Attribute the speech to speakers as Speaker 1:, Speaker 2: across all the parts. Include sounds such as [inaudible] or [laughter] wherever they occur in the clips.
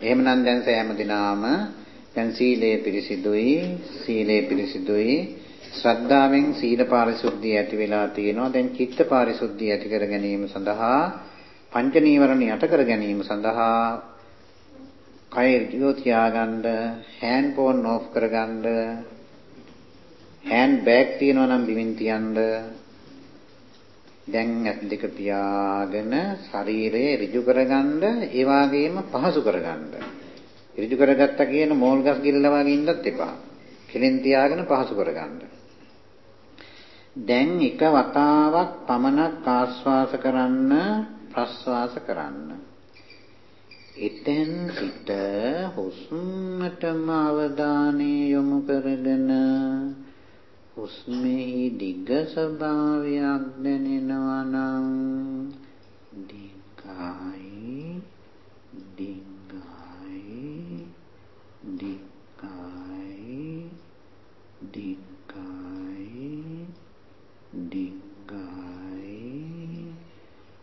Speaker 1: එහෙමනම් දැන් සෑම දිනාම දැන් සීලය පිරිසිදුයි, සීලය පිරිසිදුයි. ශ්‍රද්ධාවෙන් සීල පාරිශුද්ධිය ඇති වෙලා තියෙනවා. දැන් චිත්ත පාරිශුද්ධිය ඇති කර ගැනීම සඳහා පංච නීවරණ යට කර ගැනීම සඳහා කය ඍජුව තියාගන්න, හෑන්ඩ් ෆෝන් ඕෆ් කරගන්න, හෑන්ඩ් බෑග් තියනවා නම් බිමින් තියන්න. දැන් ඇස් දෙක පියාගෙන ශරීරය ඍජු කරගන්න, ඒ වගේම පහසු කරගන්න. ඍජු කරගත්තා කියන මෝල් ගස් ගිල්ලා වගේ ඉන්නත් එපා. කෙලින් තියාගෙන පහසු කරගන්න. දැන් එක වතාවක් පමණක් ආශ්වාස කරන්න ප්‍රශ්වාස කරන්න. එතෙන් සිට හුස්මටම අවධානය යොමු කරගෙන හුස්මෙහි දිග ස්වභාවයක් දැනෙනවා නම් දිගයි දිගයි දිගයි දිගයි දිගයි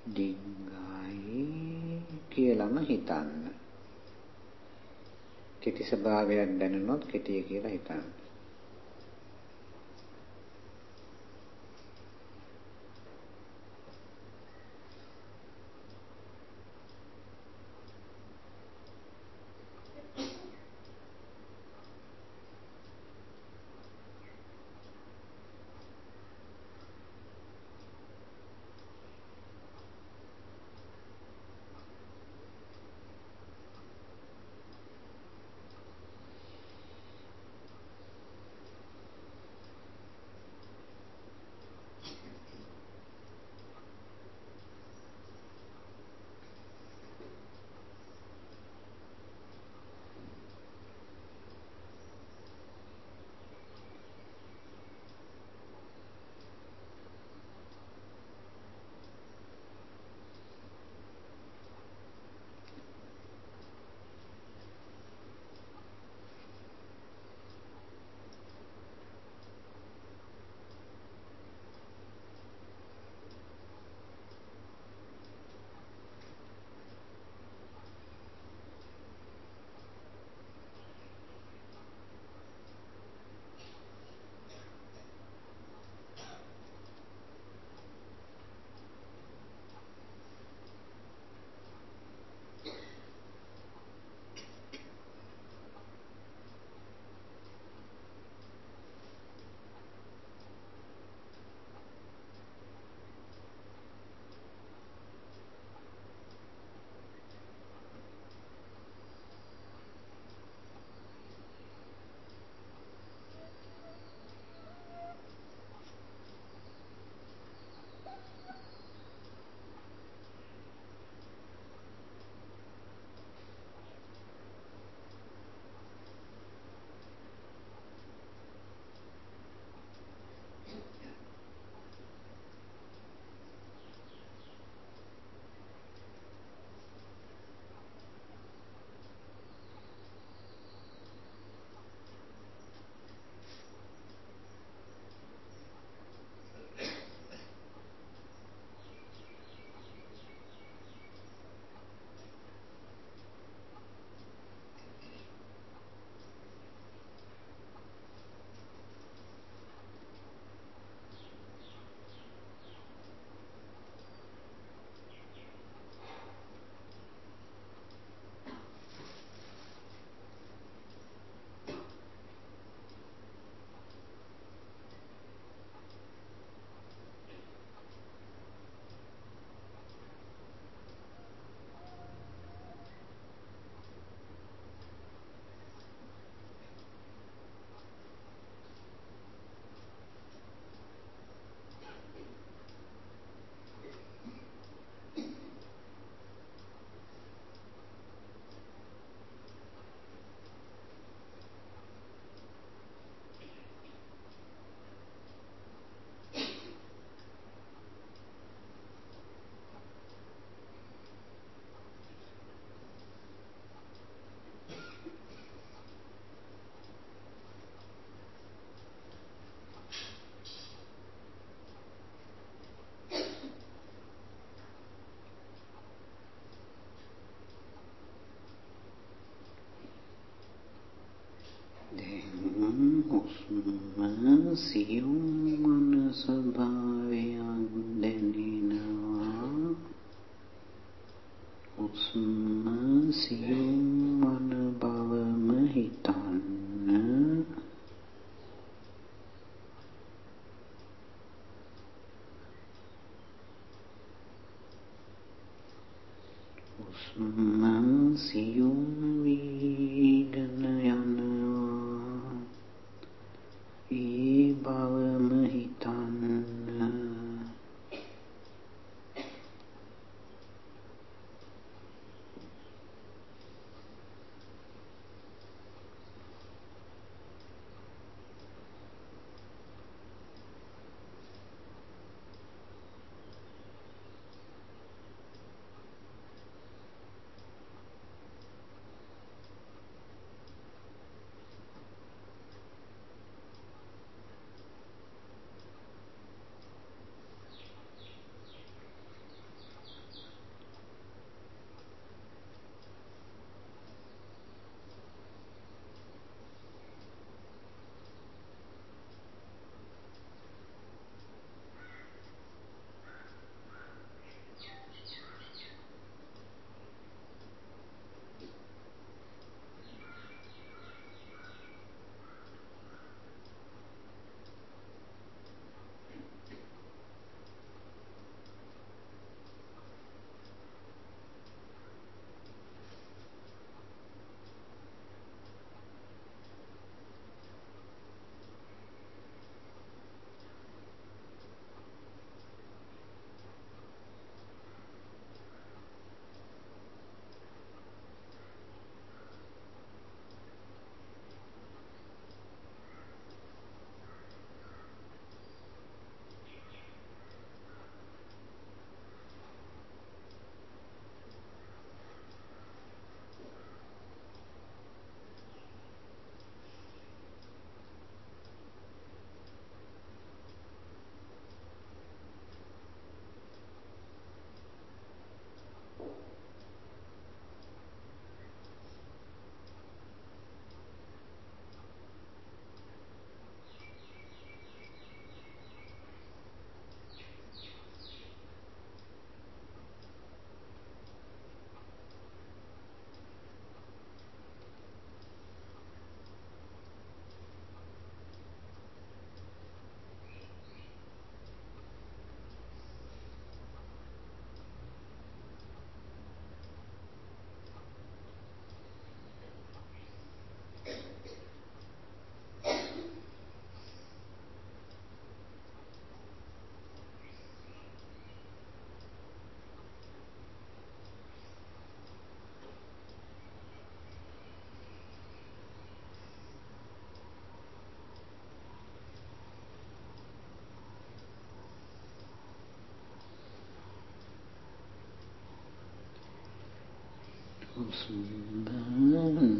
Speaker 1: දිගයි කියලාම හිතන්න. කෙටි ස්වභාවයක් දැනුනොත් කෙටිය කියලා හිතන්න.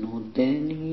Speaker 1: නොදැනී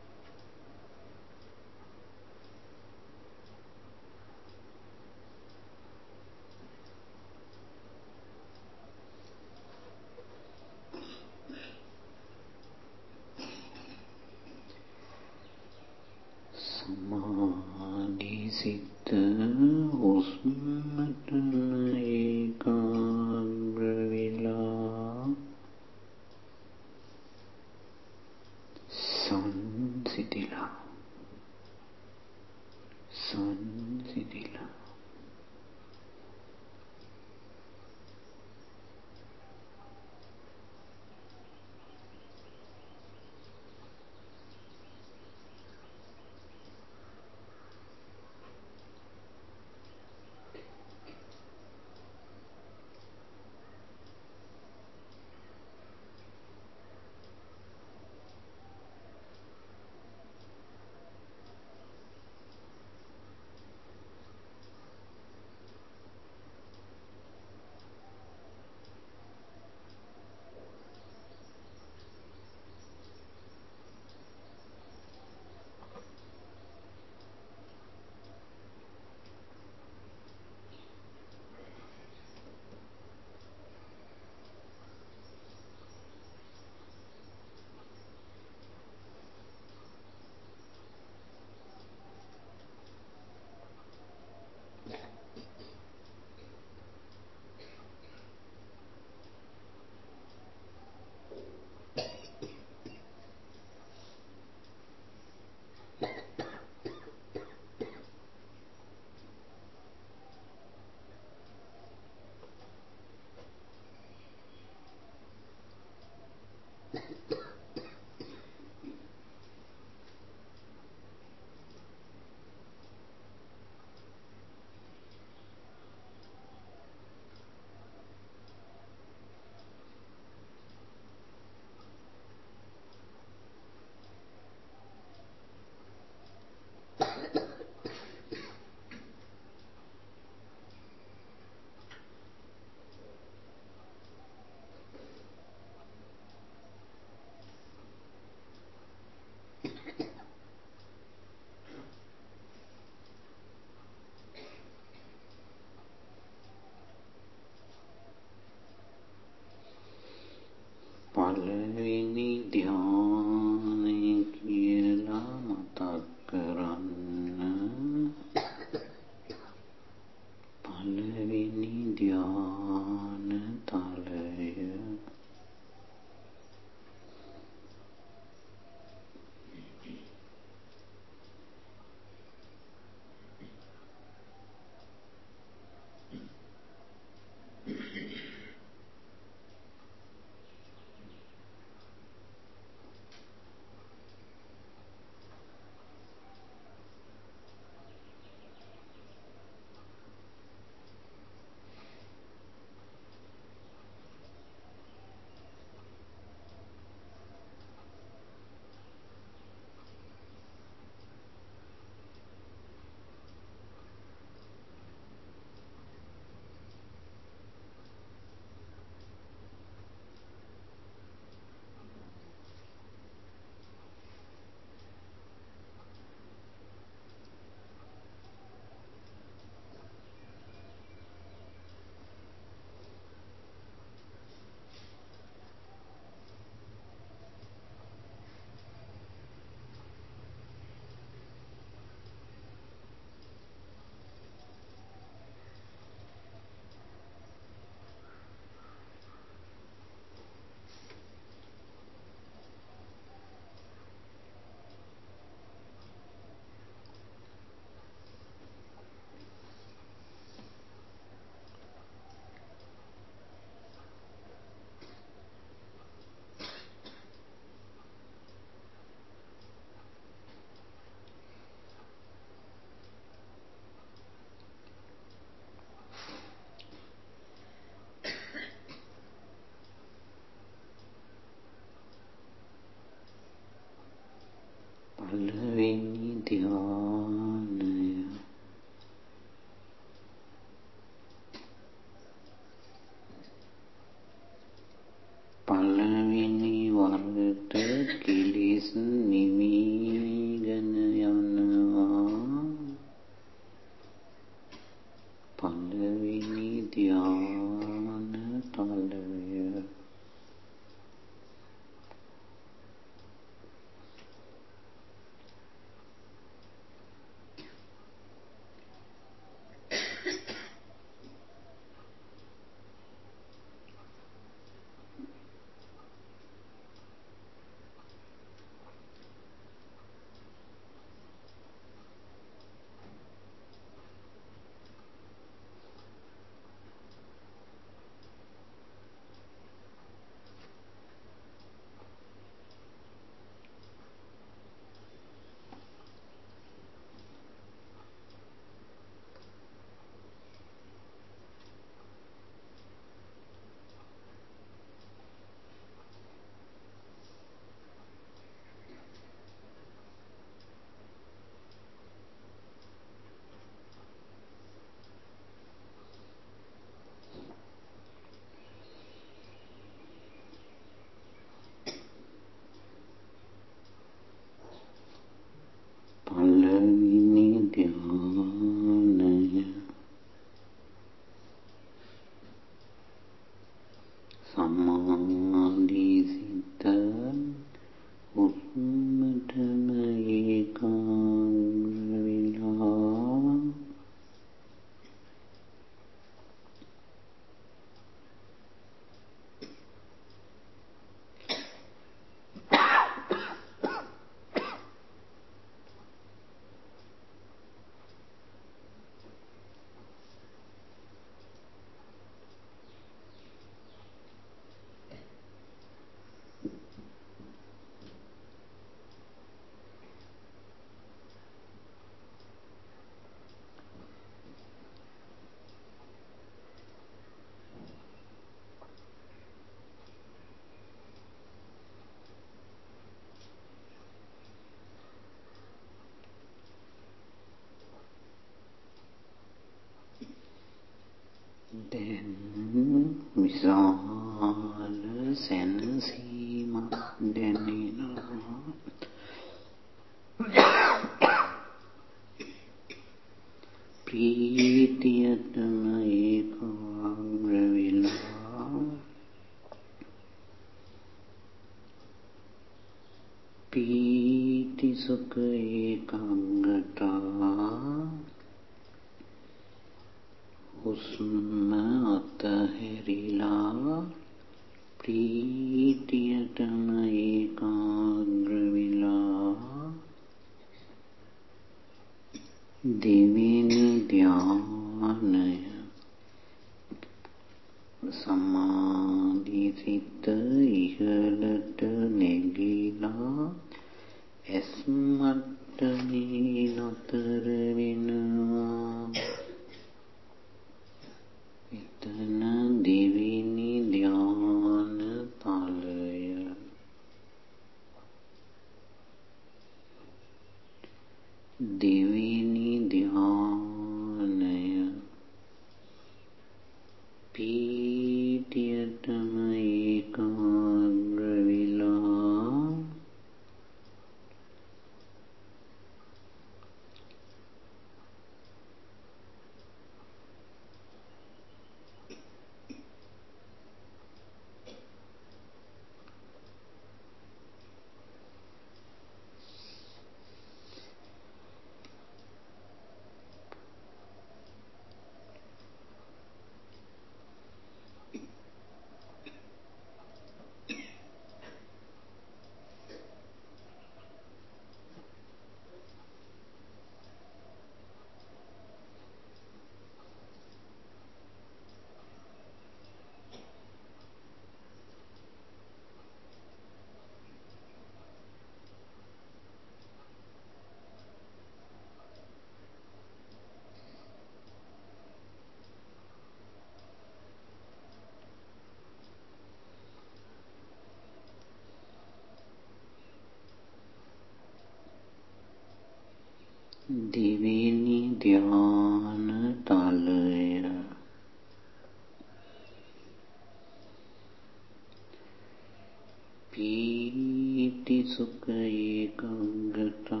Speaker 1: පීති සුඛ ඒකාග්‍රතා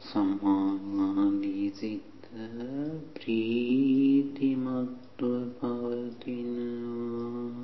Speaker 1: සමාධි සිත ප්‍රීතිමත්ව පවතිනවා.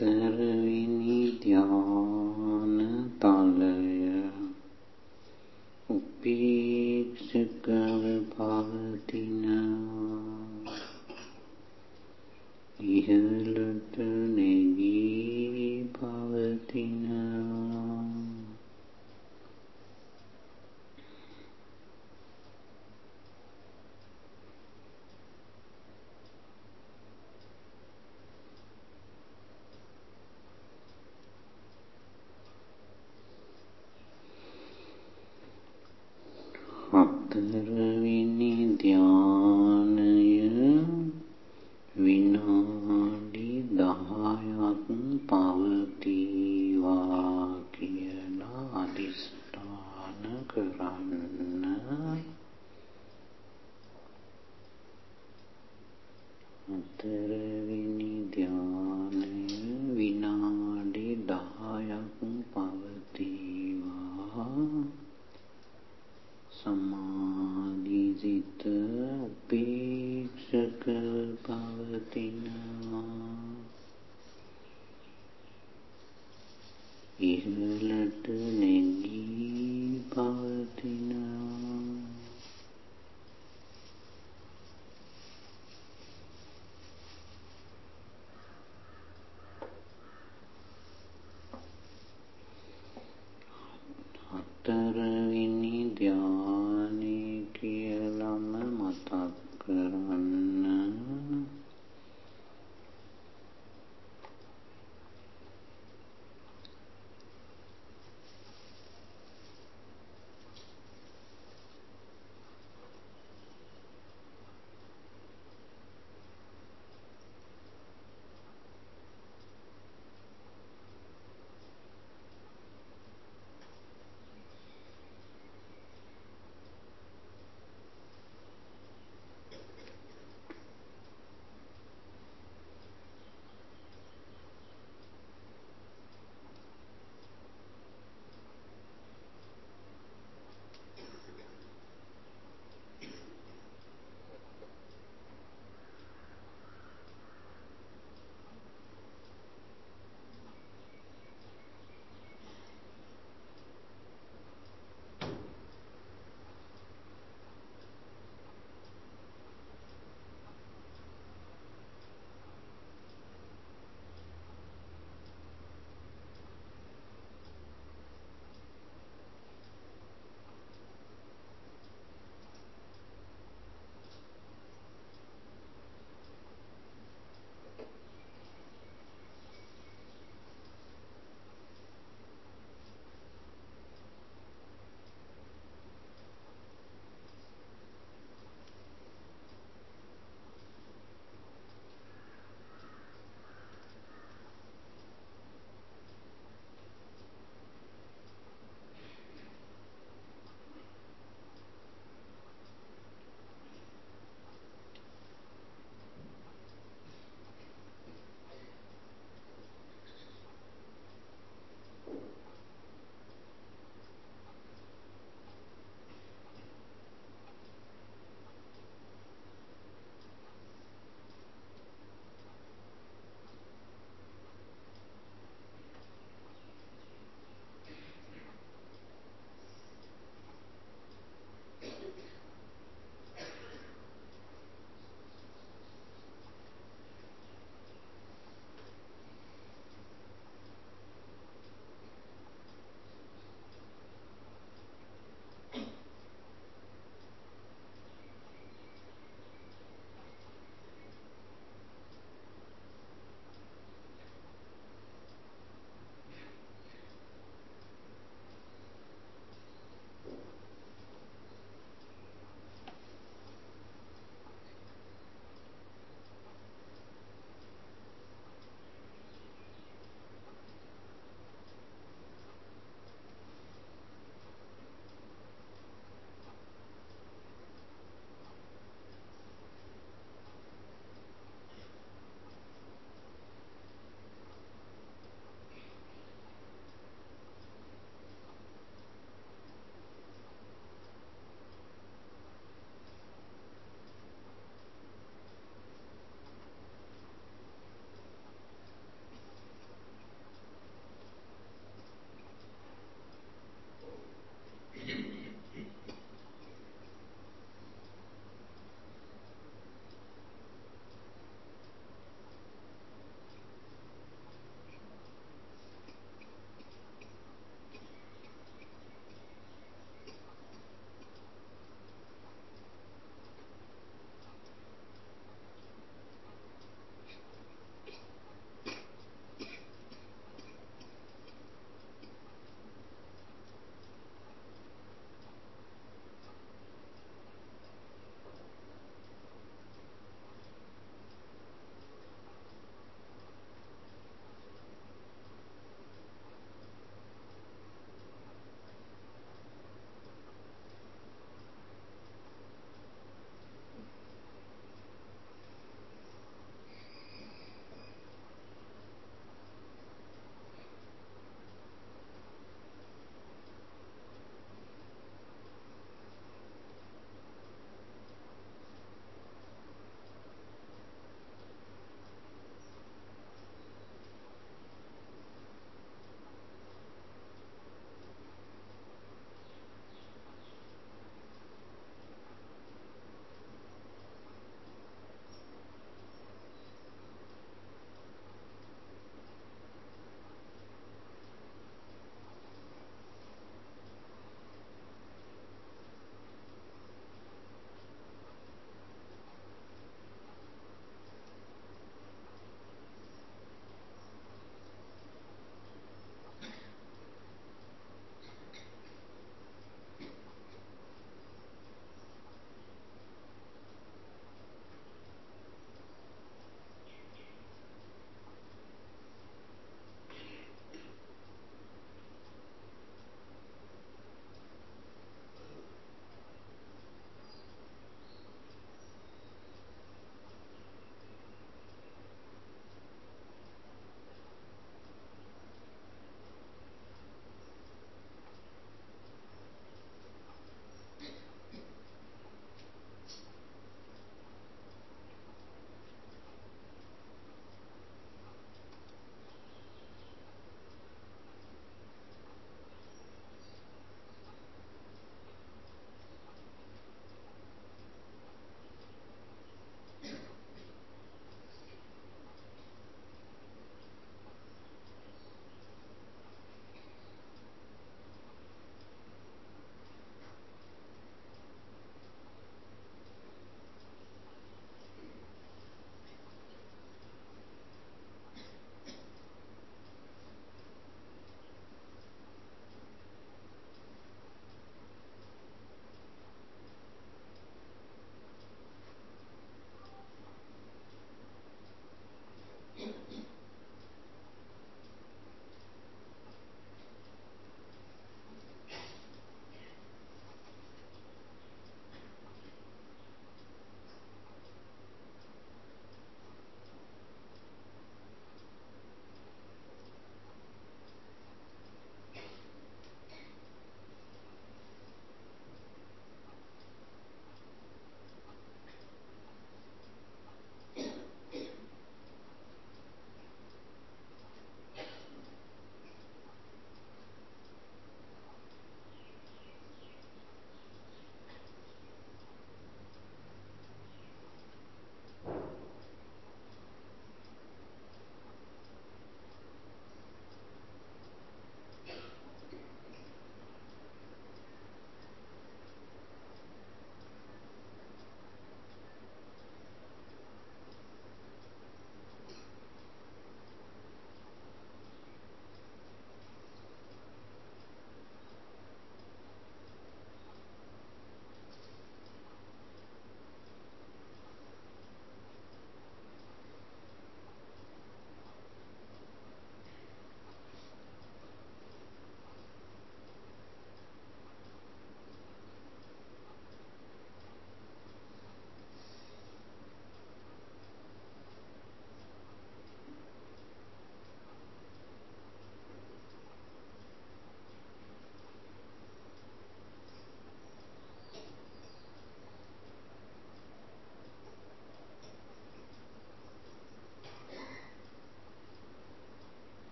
Speaker 1: ter 阿亚吞巴瓦蒂。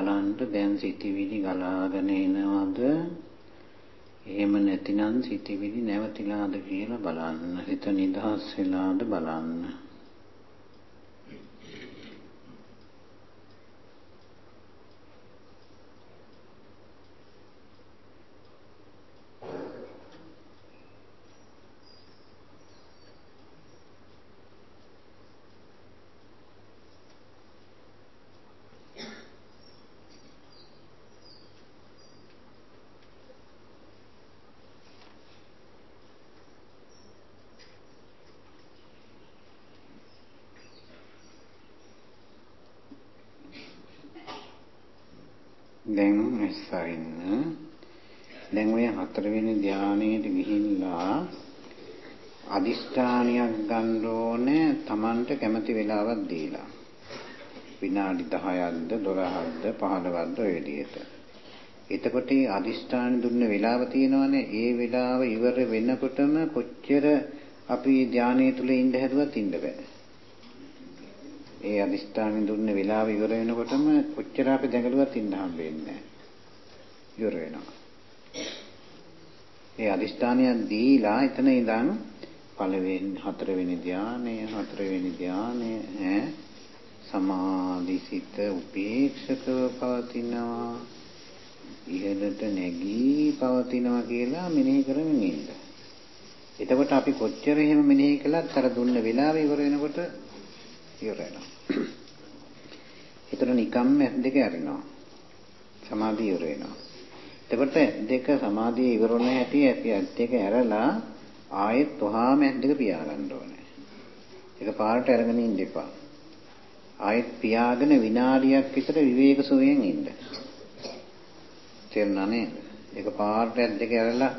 Speaker 1: බලන්න දැන් සිටිවිලි ගලාගෙන එනවද? එහෙම නැතිනම් සිටිවිලි නැවතිලාද කියලා බලන්න. හිත නිදහස් වෙලාද බලන්න. දැන් ඇස්සරින්න දැන් ඔය හතරවෙනි ධානයේට ගිහිල්ලා අදිෂ්ඨානියක් ගන්න ඕනේ Tamanට කැමති වෙලාවක් දීලා. විනාඩි 10ක්ද 12ක්ද 15ක්ද ඔය විදිහට. එතකොට මේ අදිෂ්ඨාන දුන්න වෙලාව තියෙනවනේ. ඒ වෙලාව ඉවර වෙනකොටම කොච්චර අපි ධානයේ තුල ඉඳ හැදුවත් ඉන්න බෑ. ඒ අදිස්ථානෙ දුන්න වෙලාව ඉවර වෙනකොටම කොච්චර අපි දැඟලුවත් ඉන්න හම්බ වෙන්නේ නැහැ. ඉවර වෙනවා. ඒ අදිස්ථානය දීලා එතන ඉඳන් පළවෙනි හතරවෙනි ධානය හතරවෙනි ධානය ඈ සමාධිසිත උපේක්ෂකව පවතිනවා ඉහළට නැගී පවතිනවා කියලා මෙනෙහි කරමින් ඉන්න. එතකොට අපි කොච්චර එහෙම මෙනෙහි කළත් අර දුන්න වෙලාව ඉවර වෙනකොට ඉවර වෙනවා. ඒතර නිකම්ම ඇස් දෙක අරිනවා. සමාධිය ඉවර වෙනවා. එතකොට දෙක සමාධිය ඉවර වුණ හැටි ඇස් දෙක ඇරලා ආයෙත් වහාම ඇස් දෙක පියාගන්න ඕනේ. ඒක පාරට අරගෙන ඉන්න එපා. ආයෙත් පියාගෙන විනාඩියක් විතර විවේක සුවයෙන් ඉන්න. තේරුණා නේද? ඒක පාරට ඇස් දෙක ඇරලා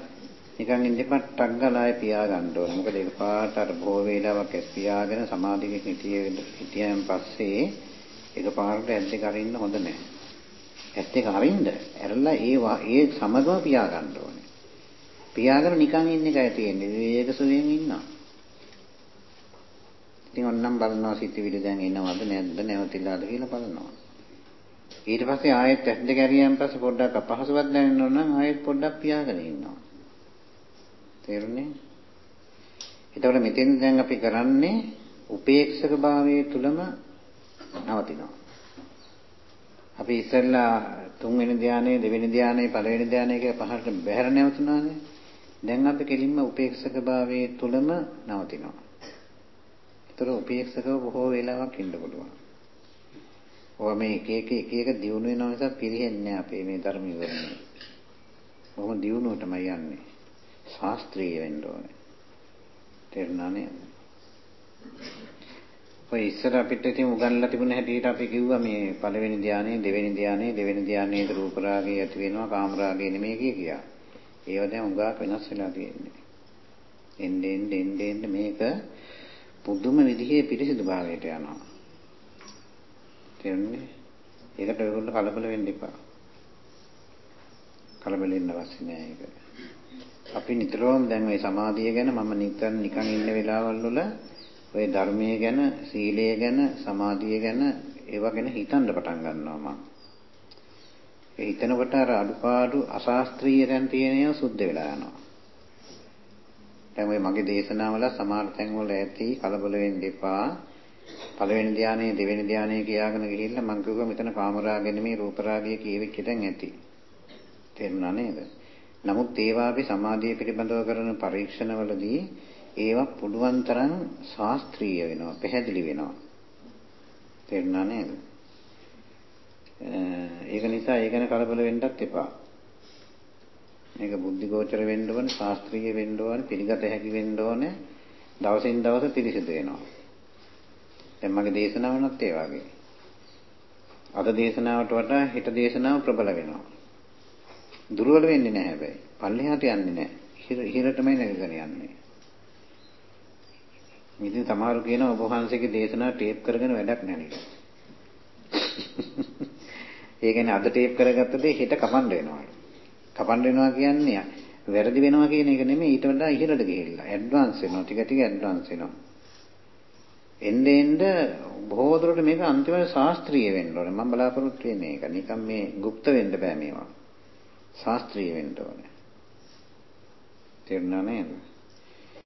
Speaker 1: නිකන් ඉඳපත් ටක් ගාලා ආයෙ පියා ගන්න ඕනේ. මොකද ඒක පාට අර බොහෝ වේලාවක් ඇස් පියාගෙන සමාධියක හිටියේ හිටියන් පස්සේ ඒක පාට ඇස් දෙක අරින්න හොඳ නැහැ. ඇස් දෙක අරින්න ඇරලා ඒ ඒ සමගම පියා ගන්න ඕනේ. පියාගෙන නිකන් ඉන්න එකයි තියෙන්නේ. විවේක සුවයෙන් ඉන්නවා. ඉතින් ඔන්නම් බලනවා සිතිවිලි දැන් එනවද නැද්ද නැවතිලාද කියලා බලනවා. ඊට පස්සේ ආයෙත් ඇස් දෙක ඇරියන් පස්සේ පොඩ්ඩක් අපහසුවක් දැනෙන්න ඕන නම් ආයෙත් පොඩ්ඩක් පියාගෙන ඉන්නවා. තේරුණේ? එතකොට මෙතෙන් දැන් අපි කරන්නේ උපේක්ෂක භාවයේ තුලම නවතිනවා. අපි ඉස්සෙල්ලා තුන්වෙනි ධානයේ දෙවෙනි ධානයේ පළවෙනි ධානයේ කියලා පහළට බැහැර නැවතුණානේ. දැන් අපි කෙලින්ම උපේක්ෂක භාවයේ තුලම නවතිනවා. ඒතර උපේක්ෂකව බොහෝ වේලාවක් ඉන්න පුළුවන්. ඔය මේ එක එක එක එක දියුණු වෙන නිසා පිරෙන්නේ අපේ මේ ධර්ම ඉවරනේ. බොහොම දියුණුවටමයි යන්නේ. ශාස්ත්‍රීය වෙන්න ඕනේ. තේරුණා නේද? ඔය ඉස්සර අපිට ඉතින් උගන්ලා තිබුණ හැටියට අපි කිව්වා මේ පළවෙනි ධානයේ දෙවෙනි ධානයේ දෙවෙනි ධානයේ රූප රාගය ඇති වෙනවා කාම රාගය නෙමෙයි කියා. ඒව දැන් උගාක් වෙනස් වෙලා තියෙන්නේ. එන්නේ එන්නේ එන්නේ මේක පුදුම විදිහේ පිරිසිදු භාවයට යනවා. තේරුණේ? ඒකට ඔයගොල්ලෝ කලබල වෙන්න එපා. කලබල වෙන්න අවශ්‍ය නෑ ඒක. අපි නිතරම දැන් ওই සමාධිය ගැන මම නිතර නිකන් ඉන්න වෙලාවල් වල ওই ධර්මයේ ගැන, සීලය ගැන, සමාධිය ගැන ඒවා ගැන හිතන්න පටන් ගන්නවා මම. ඒ හිතනකොට අර අඩුපාඩු අශාස්ත්‍රීය දැන් තියෙන ඒවා සුද්ධ වෙලා යනවා. දැන් ওই මගේ දේශනාවල සමහර තැන්වල ඇති කලබල වෙන්න එපා. පළවෙනි ධානයේ දෙවෙනි ධානයේ කියාගෙන ගිහිල්ලා මම කිව්වා මෙතන කාමරාගය නෙමෙයි රූපරාගය කියවිච්ච තැන් ඇති. තේරුණා නේද? නමුත් ඒවා අපි සමාධිය පිළිබඳව කරන පරීක්ෂණවලදී ඒවා පුළුවන් තරම් ශාස්ත්‍රීය වෙනවා, පැහැදිලි වෙනවා. තේරුණා නේද? ඒක නිසා ඒ ගැන කලබල වෙන්නත් එපා. මේක බුද්ධිගෝචර වෙන්න ඕනේ, ශාස්ත්‍රීය වෙන්න ඕනේ, පිළිගත හැකි වෙන්න ඕනේ. දවසින් දවස පිරිසිදු වෙනවා. දැන් මගේ දේශනාවනත් ඒ වගේ. අද දේශනාවට වඩා හෙට දේශනාව ප්‍රබල වෙනවා. දුර්වල වෙන්නේ නැහැ හැබැයි. පල්ලෙහාට යන්නේ නැහැ. ඉහළටමයි නැගගෙන යන්නේ. ඉතින් සමහරු කියනවා ඔබ වහන්සේගේ දේශනාව ටේප් කරගෙන වැඩක් නැහැ නේද? [laughs] ඒ කියන්නේ අද ටේප් කරගත්ත දේ හෙට කපන්න වෙනවා. කපන්න වෙනවා කියන්නේ වැරදි වෙනවා කියන එක නෙමෙයි ඊට වඩා ඉහළට ගිහිල්ලා ඇඩ්වාන්ස් වෙනවා ටික ටික ඇඩ්වාන්ස් වෙනවා. එන්නේ එන්නේ බොහෝ දුරට මේක අන්තිමට ශාස්ත්‍රීය වෙන්න ඕනේ. මම බලාපොරොත්තු වෙන්නේ ඒක. නිකන් මේ গুপ্ত වෙන්න බෑ මේවා. ශාස්ත්‍රීය වෙන්න ඕනේ. තේරුණා නේද?